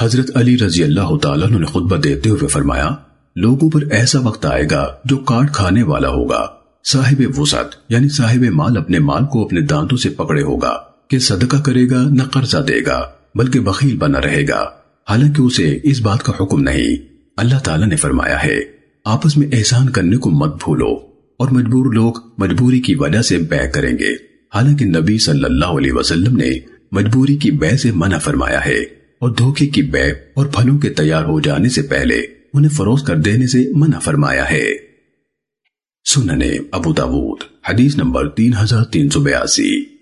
حضرت علی رضی اللہ تعالیٰ نے خطبہ دیتے ہوئے فرمایا، لوگوں پر ایسا وقت آئے گا جو کاٹ کھانے والا ہوگا۔ صاحب وسعت یعنی صاحب مال اپنے مال کو اپنے دانتوں سے پکڑے ہوگا، کہ صدقہ کرے گا، نہ قرضہ دے گا، بلکہ بخیل بنا رہے گا۔ حالانکہ اسے اس بات کا حکم نہیں۔ اللہ تعالیٰ نے فرمایا ہے، آپس میں احسان کرنے کو مت بھولو، اور مجبور لوگ مجبوری کی وجہ سے بے کریں گے۔ حالانکہ نبی صلی اللہ علیہ وسلم نے مجبوری کی بے سے منع فرمایا ہے۔ اور دھوکے کی بے اور پھلوں کے تیار ہو جانے سے پہلے انہیں فروخ کر دینے سے منع فرمایا ہے۔ سننے ابو داود، حدیث نمبر تین ہزار تین سو بیاسی۔